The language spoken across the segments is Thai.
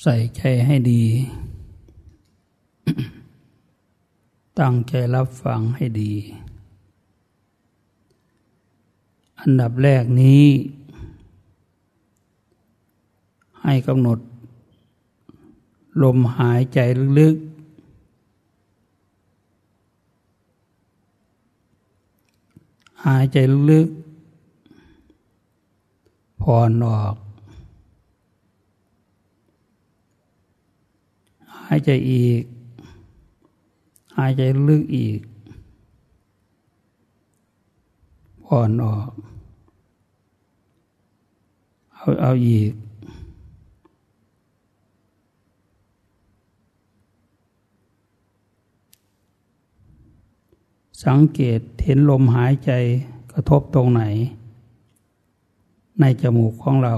ใส่ใจให้ดี ตั้งใจรับฟังให้ดี อันดับแรกนี้ ให้กำหนด ลมหายใจลึกๆ หายใจลึกๆ ผ่อนออก หายใจอีก หายใจลึกอีก ผ่อนออก เอาเอาอีก สังเกตเห็นลมหายใจกระทบตรงไหน ในจมูกของเรา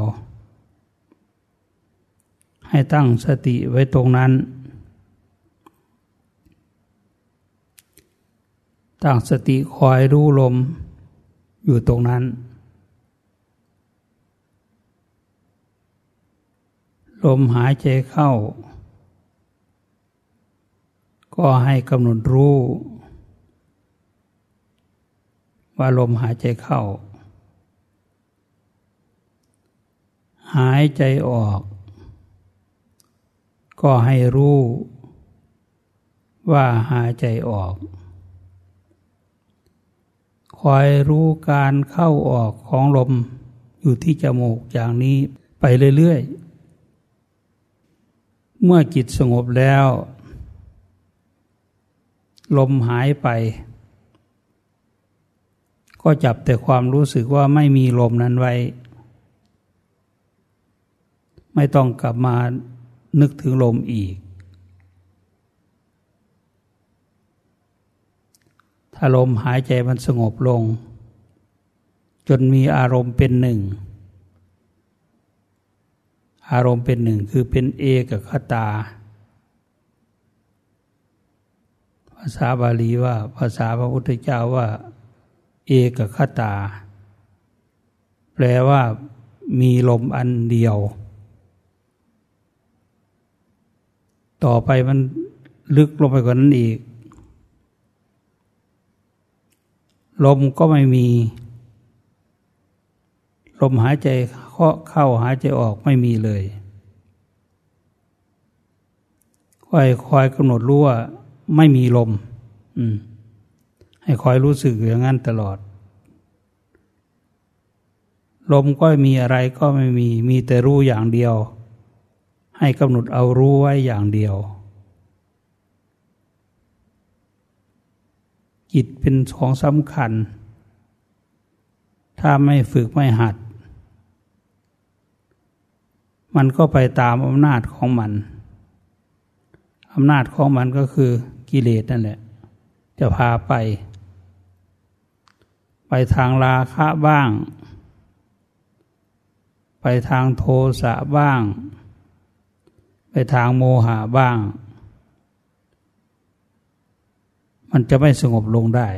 ให้ตั้งสติไว้ตรงนั้น ตั้งสติคอยรู้ลมอยู่ตรงนั้น ลมหายใจเข้า ก็ให้กำหนดรู้ ว่าลมหายใจเข้า หายใจออก ก็ให้รู้ว่าหายใจออก คอยรู้การเข้าออกของลม อยู่ที่จมูกอย่างนี้ไปเรื่อยๆ เมื่อจิตสงบแล้ว ลมหายไป ก็จับแต่ความรู้สึกว่าไม่มีลมนั้นไว้ ไม่ต้องกลับมานึกถึงลมอีก ถ้าลมหายใจมันสงบลง จนมีอารมณ์เป็นหนึ่ง อารมณ์เป็นหนึ่งคือเป็นเอกคตา ภาษาบาลีว่า ภาษาพระพุทธเจ้าว่า เอกคตา แปลว่ามีลมอันเดียว ต่อไปมันลึกลงไปกว่านั้นอีก ลมก็ไม่มี ลมหายใจเข้าหายใจออกไม่มีเลยคอยคอยกำหนดรู้ว่าไม่มีลม อืม ให้คอยรู้สึกอย่างนั้นตลอด ลมก็มีอะไรก็ไม่มี มีแต่รู้อย่างเดียว ให้กำหนดเอารู้ไว้อย่างเดียว จิตเป็นของสำคัญ ถ้าไม่ฝึกไม่หัด มันก็ไปตามอำนาจของมันอำนาจของมันก็คือกิเลสนั่นแหละ จะพาไป ไปทางราคะบ้าง ไปทางโทสะบ้าง ไปทางโมหะบ้าง มันจะไม่สงบลงได้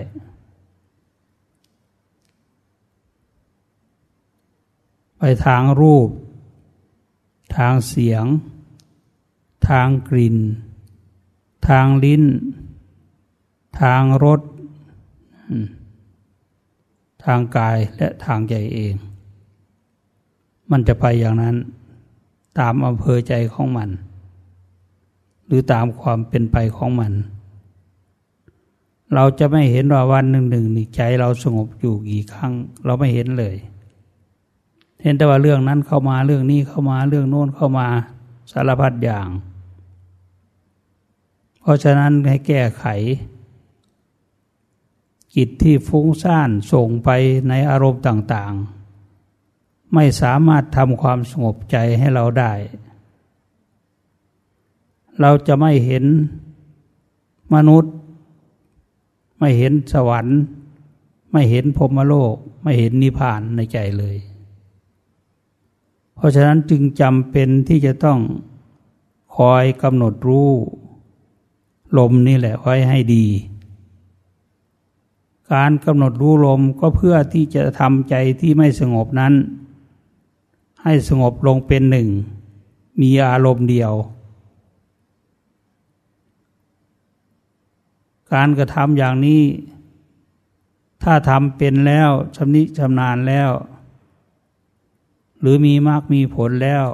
ไปทางรูป ทางเสียง ทางกลิ่น ทางลิ้น ทางรสทางกายและทางใจเอง มันจะไปอย่างนั้น ตามอำเภอใจของมัน หรือตามความเป็นไปของมัน เราจะไม่เห็นว่าวันหนึ่งหนึ่งนี่ใจเราสงบอยู่กี่ครั้ง เราไม่เห็นเลย เห็นแต่ว่าเรื่องนั้นเข้ามาเรื่องนี้เข้ามาเรื่องโน้นเข้ามาสารพัดอย่าง เพราะฉะนั้นให้แก้ไข จิตที่ฟุ้งซ่านส่งไปในอารมณ์ต่าง ๆ ไม่สามารถทำความสงบใจให้เราได้ เราจะไม่เห็นมนุษย์ ไม่เห็นสวรรค์ ไม่เห็นพรมโลก ไม่เห็นนิพพานในใจเลย เพราะฉะนั้นจึงจำเป็นที่จะต้องคอยกำหนดรู้ลมนี่แหละไว้ให้ดี การกำหนดรู้ลมก็เพื่อที่จะทำใจที่ไม่สงบนั้น ให้สงบลงเป็นหนึ่ง มีอารมณ์เดียว การกระทำอย่างนี้ ถ้าทำเป็นแล้วชำนิชำนาญแล้ว หรือมีมากมีผลแล้ว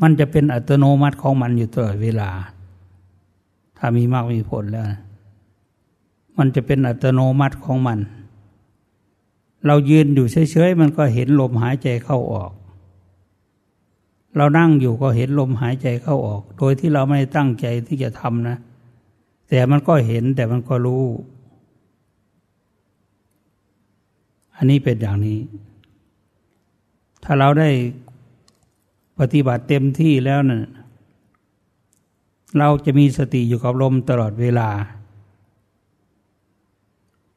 มันจะเป็นอัตโนมัติของมันอยู่ตลอดเวลา ถ้ามีมากมีผลแล้ว มันจะเป็นอัตโนมัติของมัน เรายืนอยู่เฉยๆมันก็เห็นลมหายใจเข้าออกเรานั่งอยู่ก็เห็นลมหายใจเข้าออก โดยที่เราไม่ได้ตั้งใจที่จะทำนะ แต่มันก็เห็นแต่มันก็รู้ อันนี้เป็นอย่างนี้ ถ้าเราได้ปฏิบัติเต็มที่แล้วนะ่ะเราจะมีสติอยู่กับลมตลอดเวลา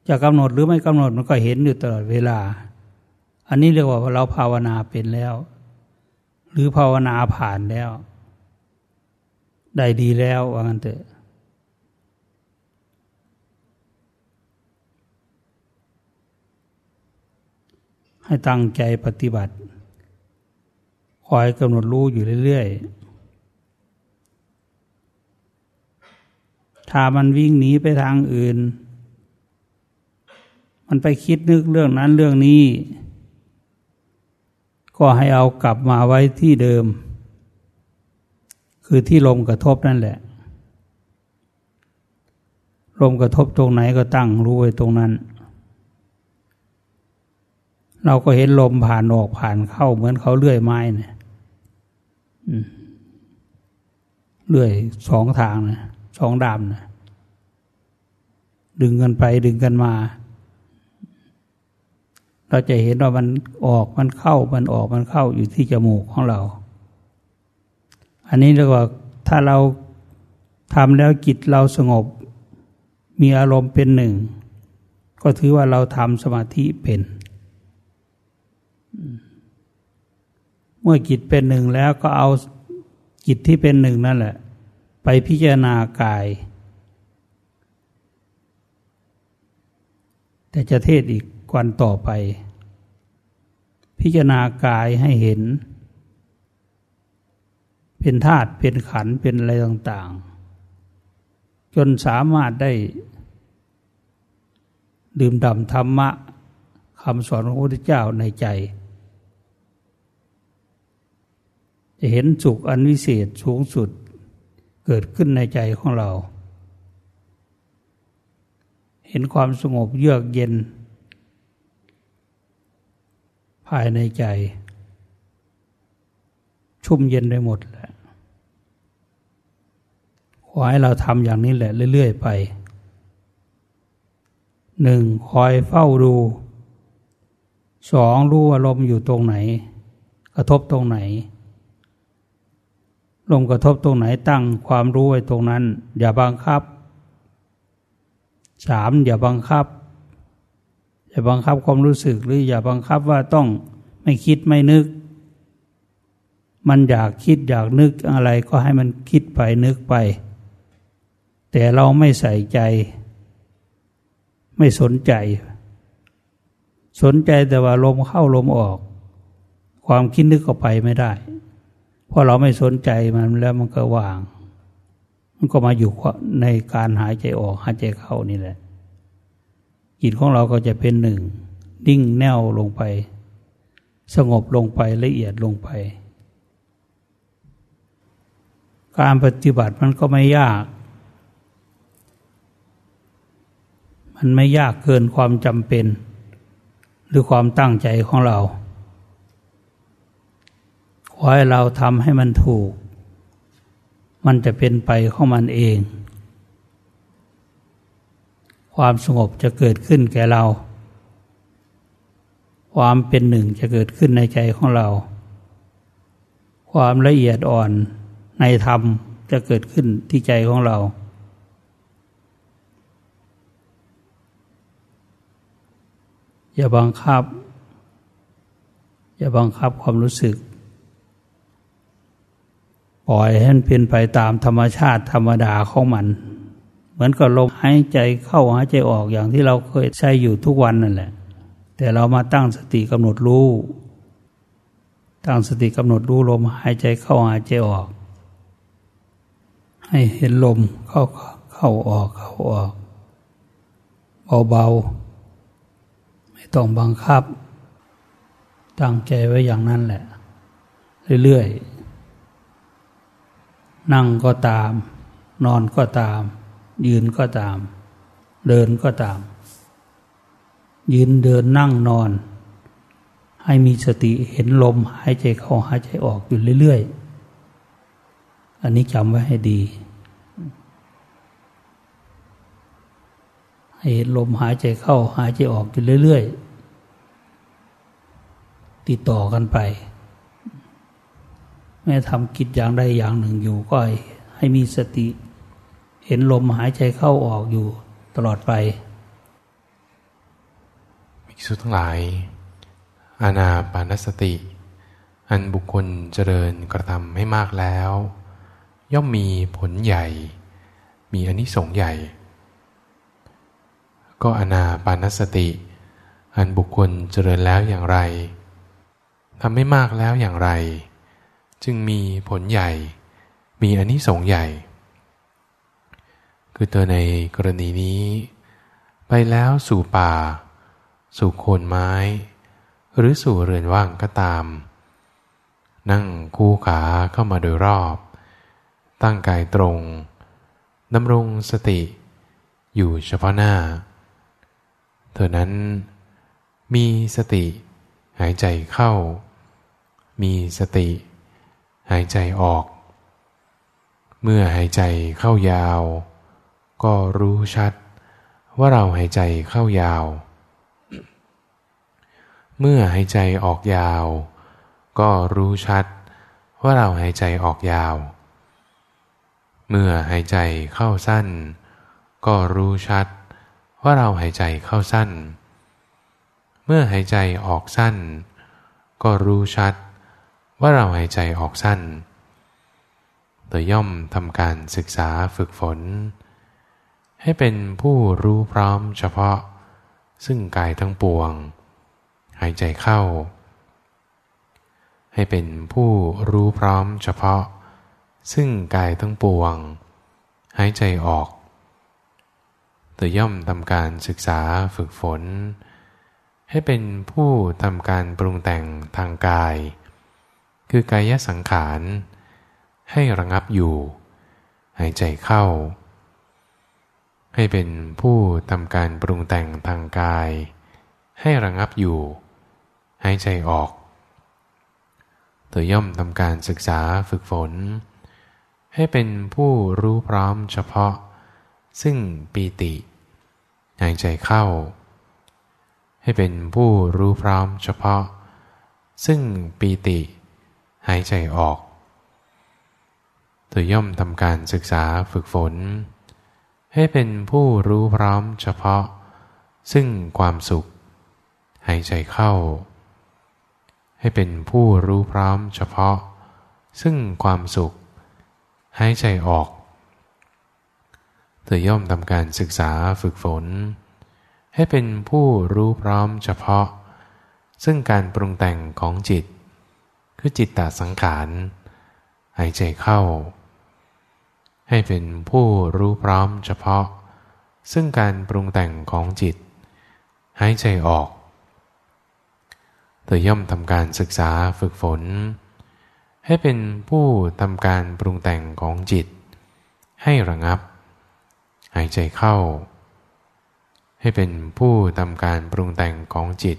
จะกำหนดหรือไม่กำหนดมันก็เห็นอยู่ตลอดเวลา อันนี้เรียกว่าเราภาวนาเป็นแล้ว หรือภาวนาผ่านแล้ว ได้ดีแล้วว่างั้นเถอะ ให้ตั้งใจปฏิบัติ คอยกำหนดรู้อยู่เรื่อยๆ ถ้ามันวิ่งหนีไปทางอื่น มันไปคิดนึกเรื่องนั้นเรื่องนี้ ก็ให้เอากลับมาไว้ที่เดิม คือที่ลมกระทบนั่นแหละ ลมกระทบตรงไหนก็ตั้งรู้ไว้ตรงนั้น เราก็เห็นลมผ่านออกผ่านเข้าเหมือนเขาเลื่อยไม้เนี่ยเลื่อยสองทางนะสองดามนะดึงกันไปดึงกันมา เราจะเห็นว่ามันออกมันเข้ามันออกมันเข้าอยู่ที่จมูกของเรา อันนี้เรียกว่าถ้าเราทำแล้วจิตเราสงบ มีอารมณ์เป็นหนึ่ง ก็ถือว่าเราทำสมาธิเป็น เมื่อจิตเป็นหนึ่งแล้วก็เอาจิตที่เป็นหนึ่งนั่นแหละ ไปพิจารณากาย แต่จะเทศอีกวันต่อไป พิจารณากายให้เห็น เป็นธาตุเป็นขันเป็นอะไรต่าง ๆ จนสามารถได้ ดื่มด่ำธรรมะคำสอนของพระพุทธเจ้าในใจ จะเห็นสุขอันวิเศษสูงสุดเกิดขึ้นในใจของเรา เห็นความสงบเยือกเย็น ภายในใจ ชุ่มเย็นไปหมดแหละขอให้เราทำอย่างนี้แหละเรื่อยๆไปหนึ่งคอยเฝ้าดูสองรู้ว่าลมอยู่ตรงไหน กระทบตรงไหน ลมกระทบตรงไหนตั้งความรู้ไว้ตรงนั้น อย่าบังคับสามอย่าบังคับ อย่าบังคับความรู้สึกหรืออย่าบังคับว่าต้องไม่คิดไม่นึก มันอยากคิดอยากนึกอะไรก็ให้มันคิดไปนึกไป แต่เราไม่ใส่ใจ ไม่สนใจ สนใจแต่ว่าลมเข้าลมออก ความคิดนึกก็ไปไม่ได้ พราะเราไม่สนใจมันแล้วมันก็ว่าง มันก็มาอยู่ในการหายใจออกหายใจเข้านี่แหละ จิตของเราก็จะเป็นหนึ่งดิ่งแน่วลงไป สงบลงไปละเอียดลงไป การปฏิบัติมันก็ไม่ยาก มันไม่ยากเกินความจำเป็น หรือความตั้งใจของเรา ขอให้เราทำให้มันถูก มันจะเป็นไปของมันเอง ความสงบจะเกิดขึ้นแก่เรา ความเป็นหนึ่งจะเกิดขึ้นในใจของเรา ความละเอียดอ่อนในธรรมจะเกิดขึ้นที่ใจของเรา อย่าบังคับ อย่าบังคับความรู้สึก ปล่อยให้มันเป็นไปตามธรรมชาติธรรมดาของมัน เหมือนกับลมหายใจเข้าหายใจออกอย่างที่เราเคยใช้อยู่ทุกวันนั่นแหละ แต่เรามาตั้งสติกำหนดรู้ ตั้งสติกำหนดรู้ลมหายใจเข้าหายใจออก ให้เห็นลมเข้าเข้าออกเข้าออกเบาๆไม่ต้องบังคับ ตั้งใจไว้อย่างนั้นแหละ เรื่อยๆ นั่งก็ตาม นอนก็ตาม ยืนก็ตาม เดินก็ตาม ยืนเดินนั่งนอน ให้มีสติเห็นลมหายใจเข้าหายใจออกอยู่เรื่อยๆ อันนี้จำไว้ให้ดีให้ลมหายใจเข้าหายใจออกอยู่เรื่อย ๆ ติดต่อกันไป ม้ทำกิจอย่างใดอย่างหนึ่งอยู่ก็ให้มีสติ เห็นลมหายใจเข้าออกอยู่ตลอดไปมิสุทั้งหลาย อาณาปานสติ อันบุคคลเจริญกระทำให้มากแล้ว ย่อมมีผลใหญ่ มีอนิสงส์ใหญ่ ก็อนาปานสติ อันบุคคลเจริญแล้วอย่างไรทำไม่มากแล้วอย่างไร จึงมีผลใหญ่ มีอนนิสงส์ใหญ่ คือเธอในกรณีนี้ ไปแล้วสู่ป่า สู่โคนไม้ หรือสู่เรือนว่างก็ตาม นั่งคู่ขาเข้ามาโดยรอบ ตั้งกายตรงดำรงสติ อยู่เฉพาะหน้า เธอนั้นมีสติหายใจเข้า มีสติ หายใจออก เมื่อหายใจเข้ายาว ก็รู้ชัด ว่าเราหายใจเข้ายาว เมื่อหายใจออกยาว ก็รู้ชัด ว่าเราหายใจออกยาว เมื่อหายใจเข้าสั้น ก็รู้ชัด ว่าเราหายใจเข้าสั้น เมื่อหายใจออกสั้น ก็รู้ชัด ว่าเราหายใจออกสั้นโดยย่อมทำการศึกษาฝึกฝน ให้เป็นผู้รู้พร้อมเฉพาะ ซึ่งกายทั้งปวง หายใจเข้า ให้เป็นผู้รู้พร้อมเฉพาะ ซึ่งกายทั้งปวง หายใจออกธอย่อมทำการศึกษาฝึกฝน ให้เป็นผู้ทำการปรุงแต่งทางกาย คือกายสังขาร ให้ระงับอยู่ หายใจเข้า ให้เป็นผู้ทำการปรุงแต่งทางกาย ให้ระงับอยู่ หายใจออกเธอย่อมทำการศึกษาฝึกฝน ให้เป็นผู้รู้พร้อมเฉพาะ ซึ่งปีติหายใจเข้า ให้เป็นผู้รู้พร้อมเฉพาะ ซึ่งปีติ หายใจออก เธอย่อมทำการศึกษาฝึกฝน ให้เป็นผู้รู้พร้อมเฉพาะ ซึ่งความสุข หายใจเข้า ให้เป็นผู้รู้พร้อมเฉพาะ ซึ่งความสุข หายใจออกธอย่อมทำการศึกษาฝึกฝน ให้เป็นผู้รู้พร้อมเฉพาะ ซึ่งการปรุงแต่งของจิต คือจิตตสังขาร หายใจเข้า ให้เป็นผู้รู้พร้อมเฉพาะ ซึ่งการปรุงแต่งของจิต หายใจออก เธอย่อมทำการศึกษาฝึกฝน ให้เป็นผู้ทำการปรุงแต่งของจิต ให้ระงับ หายใจเข้า ให้เป็นผู้ทำการปรุงแต่งของจิต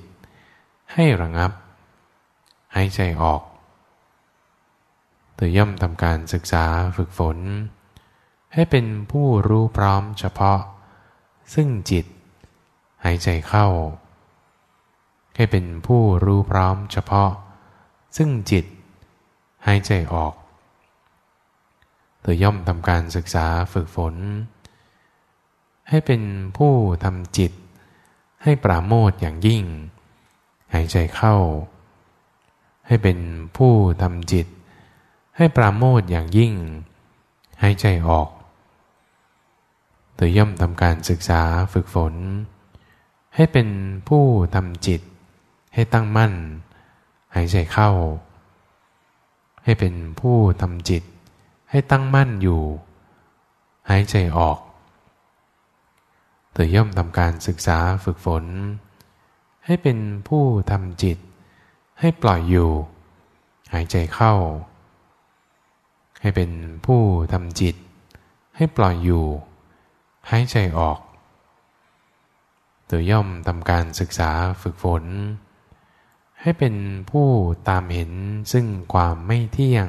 ให้ระงับหายใจออก ธอย่อมทำการศึกษาฝึกฝน ให้เป็นผู้รู้พร้อมเฉพาะ ซึ่งจิต หายใจเข้า ให้เป็นผู้รู้พร้อมเฉพาะ ซึ่งจิต หายใจออกเธอย่อมทำการศึกษาฝึกฝน ให้เป็นผู้ทำจิต ให้ปราโมทอย่างยิ่ง หายใจเข้า ให้เป็นผู้ทำจิต ให้ปราโมทอย่างยิ่ง หายใจออก เธอย่อมทำการศึกษาฝึกฝน ให้เป็นผู้ทำจิต ให้ตั้งมั่น หายใจเข้า ให้เป็นผู้ทำจิต ให้ตั้งมั่นอยู่ หายใจออก เธอย่อมทำการศึกษาฝึกฝน ให้เป็นผู้ทำจิต ให้ปล่อยอยู่ หายใจเข้า ให้เป็นผู้ทำจิต ให้ปล่อยอยู่ หายใจออกเธอย่อมทำการศึกษาฝึกฝน ให้เป็นผู้ตามเห็นซึ่งความไม่เที่ยง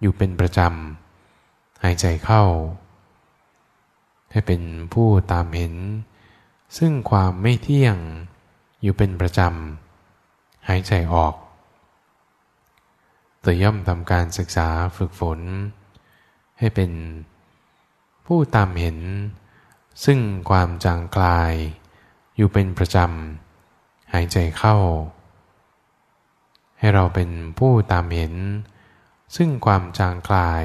อยู่เป็นประจำ หายใจเข้า ให้เป็นผู้ตามเห็น ซึ่งความไม่เที่ยงอยู่เป็นประจำ หายใจออก ตัวย่อมทำการศึกษาฝึกฝน ให้เป็นผู้ตามเห็น ซึ่งความจางคลาย อยู่เป็นประจำ หายใจเข้า ให้เราเป็นผู้ตามเห็น ซึ่งความจางคลาย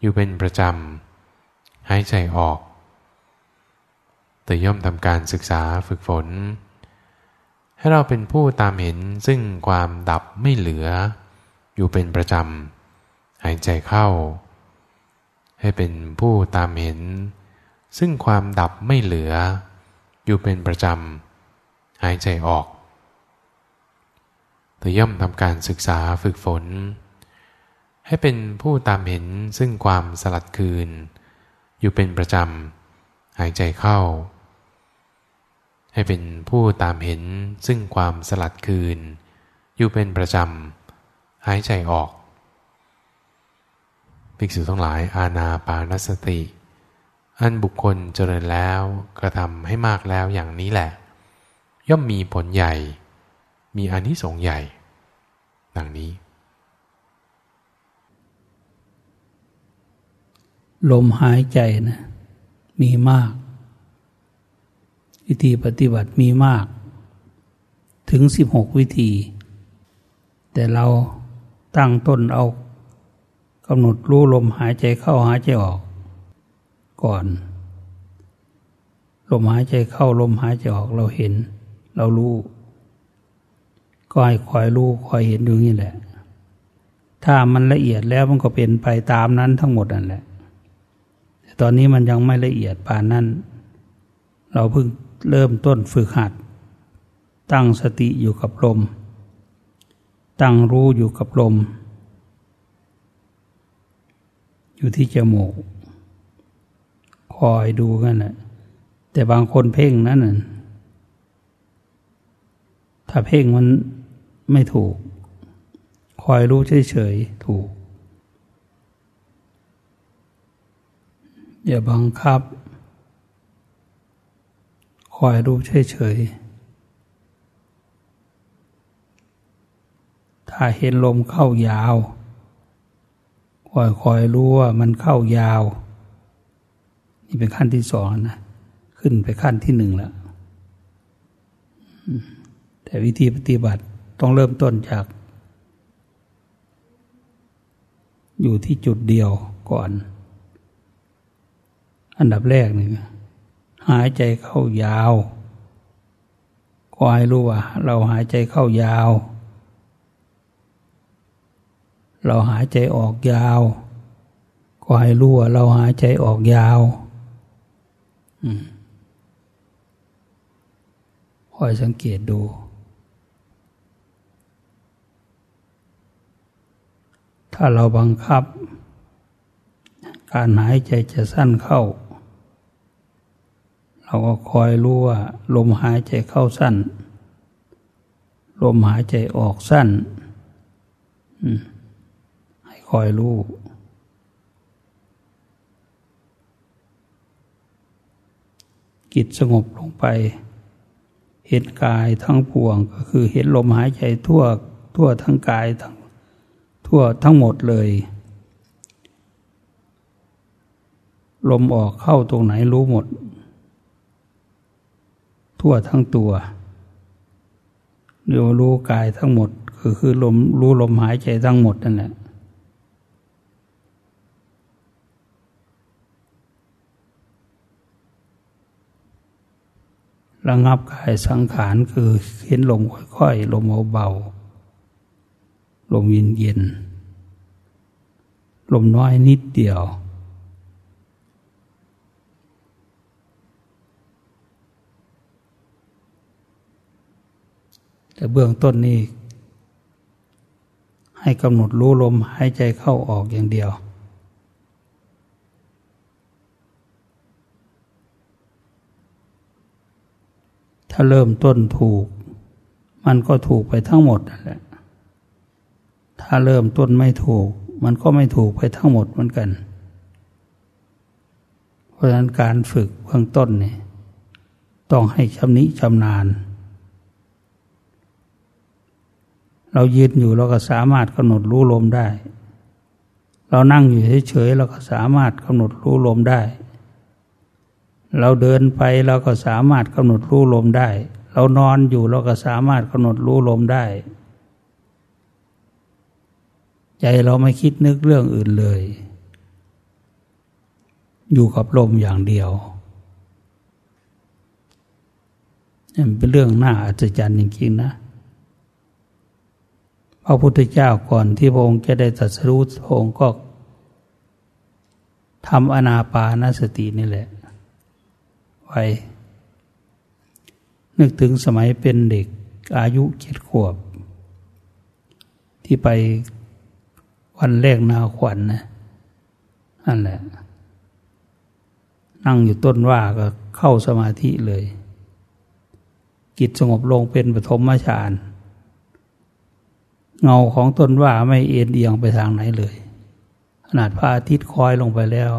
อยู่เป็นประจำ หายใจออกแต่ย่อมทำการศึกษาฝึกฝน ให้เราเป็นผู้ตามเห็นซึ่งความดับไม่เหลือ อยู่เป็นประจำ หายใจเข้า ให้เป็นผู้ตามเห็น ซึ่งความดับไม่เหลือ อยู่เป็นประจำ หายใจออกแต่ย่อมทำการศึกษาฝึกฝน ให้เป็นผู้ตามเห็นซึ่งความสลัดคืน อยู่เป็นประจำ หายใจเข้า ให้เป็นผู้ตามเห็นซึ่งความสลัดคืน อยู่เป็นประจำ หายใจออกภิกษุทั้งหลายอาณาปานสติ อันบุคคลเจริญแล้วกระทำให้มากแล้วอย่างนี้แหละ ย่อมมีผลใหญ่ มีอนิสงส์ใหญ่ ดังนี้ ลมหายใจนะมีมากวิธีปฏิบัติมีมาก ถึงสิบหกวิธี แต่เรา ตั้งต้นเอากำหนดรู้ลมหายใจเข้าหายใจออก ก่อน ลมหายใจเข้าลมหายใจออกเราเห็น เรารู้ก็ให้คอยรู้คอยเห็นดูนี่แหละ ถ้ามันละเอียดแล้วมันก็เป็นไปตามนั้นทั้งหมดนั่นแหละแตอนนี้มันยังไม่ละเอียดปานนั้น เราเพิ่งเริ่มต้นฝึกหัด ตั้งสติอยู่กับลม ตั้งรู้อยู่กับลม อยู่ที่จมูก คอยดูกันนะแต่บางคนเพ่งนั้นน่ะถ้าเพ่งมันไม่ถูก คอยรู้เฉยๆถูก อย่าบังคับ คอยรู้เฉยๆ ถ้าเห็นลมเข้ายาวคอยคอยรู้ว่ามันเข้ายาว นี่เป็นขั้นที่สองนะ ขึ้นไปขั้นที่หนึ่งแล้ว แต่วิธีปฏิบัติต้องเริ่มต้นจาก อยู่ที่จุดเดียวก่อน อันดับแรกหนึ่งหายใจเข้ายาวก็ให้รู้ว่า เราหายใจเข้ายาว เราหายใจออกยาว ก็ให้รู้ว่าเราหายใจออกยาวคอยสังเกตดู ถ้าเราบังคับ การหายใจจะสั้นเข้า เราก็คอยรู้ว่า ลมหายใจเข้าสั้น ลมหายใจออกสั้นให้ คอยรู้กิจสงบลงไป เห็นกายทั้งปวงก็คือเห็นลมหายใจทั่วทั่วทั้งกายทั้งทั่วทั้งหมดเลย ลมออกเข้าตรงไหนรู้หมด ทั่วทั้งตัวเรียกว่ารู้กายทั้งหมดคือคือลมรู้ลมหายใจทั้งหมดนั่นแหละ ระงับกายสังขารคือเห็นลมค่อยๆลมเบาๆลมเย็นๆลมน้อยนิดเดียว แต่เบื้องต้นนี้ให้กำหนดรู้ลมหายใจเข้าออกอย่างเดียว ถ้าเริ่มต้นถูก มันก็ถูกไปทั้งหมดนั่นแหละ ถ้าเริ่มต้นไม่ถูก มันก็ไม่ถูกไปทั้งหมดเหมือนกัน เพราะฉะนั้นการฝึกเบื้องต้นเนี่ยต้องให้ชำนิชำนาญ เรายืนอยู่เราก็สามารถกำหนดรู้ลมได้ เรานั่งอยู่เฉยๆเราก็สามารถกำหนดรู้ลมได้ เราเดินไปเราก็สามารถกำหนดรู้ลมได้ เรานอนอยู่เราก็สามารถกำหนดรู้ลมได้ ใจเราไม่คิดนึกเรื่องอื่นเลย อยู่กับลมอย่างเดียวนี่เป็นเรื่องน่าอัศจรรย์จริงๆนะพระพุทธเจ้าก่อนที่พระองค์จะได้ตรัสรู้พระองค์ก็ทำอนาปานสตินี่แหละ ไว้นึกถึงสมัยเป็นเด็กอายุเจ็ดขวบ ที่ไปวันแรกนาขวัญนนะนั่นแหละ นั่งอยู่ต้นว่าก็เข้าสมาธิเลยกิจสงบลงเป็นปฐมฌานเงาของต้นว่าไม่เอ็นเอียงไปทางไหนเลย ขนาดพระอาทิตย์คอยลงไปแล้ว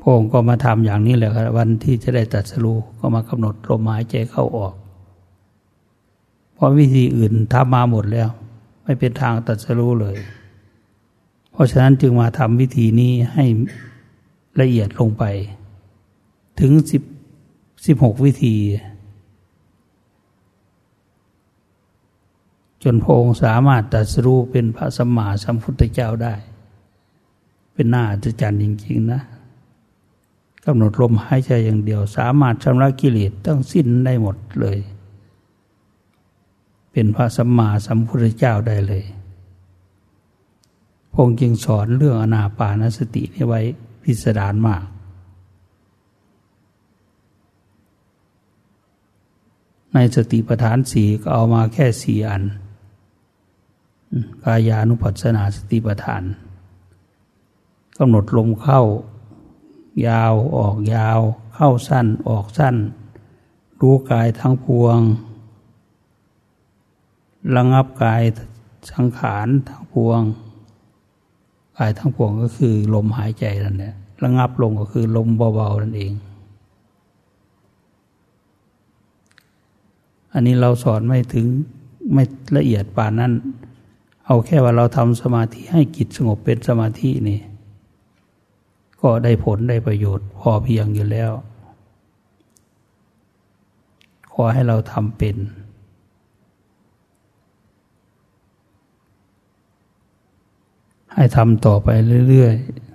พงก็มาทำอย่างนี้แหละครับวันที่จะได้ตัดสรูก็มากำหนดลมหายใจเข้าออก เพราะวิธีอื่นทำมาหมดแล้ว ไม่เป็นทางตัดสรู้เลย เพราะฉะนั้นจึงมาทำวิธีนี้ให้ละเอียดลงไป ถึงสิบสิบหกวิธี จนพระองค์สามารถตัดสรู้เป็นพระสัมมาสัมพุทธเจ้าได้ เป็นหน้าอัศจรรย์จริง ๆ นะกำหนดลมหายใจอย่างเดียว สามารถชำระกิเลสต้องสิ้นได้หมดเลย เป็นพระสัมมาสัมพุทธเจ้าได้เลยพงจึงสอนเรื่องอนาปานสตินี้ไว้พิสดารมาก ในสติปัฏฐานสีก็เอามาแค่สี่อัน กายานุปัสสนาสติปัฏฐาน กำหนดลมเข้า ยาวออกยาว เข้าสั้นออกสั้น รู้กายทั้งพวง ระงับกายสังขารทั้งพวง กายทั้งพวงก็คือลมหายใจนั่นแหละระงับลงก็คือลมเบาๆนั่นเอง อันนี้เราสอนไม่ถึงไม่ละเอียดป่านนั้น เอาแค่ว่าเราทำสมาธิให้จิตสงบเป็นสมาธินี่ ก็ได้ผลได้ประโยชน์พอเพียงอยู่แล้ว ขอให้เราทำเป็น ให้ทำต่อไปเรื่อยๆ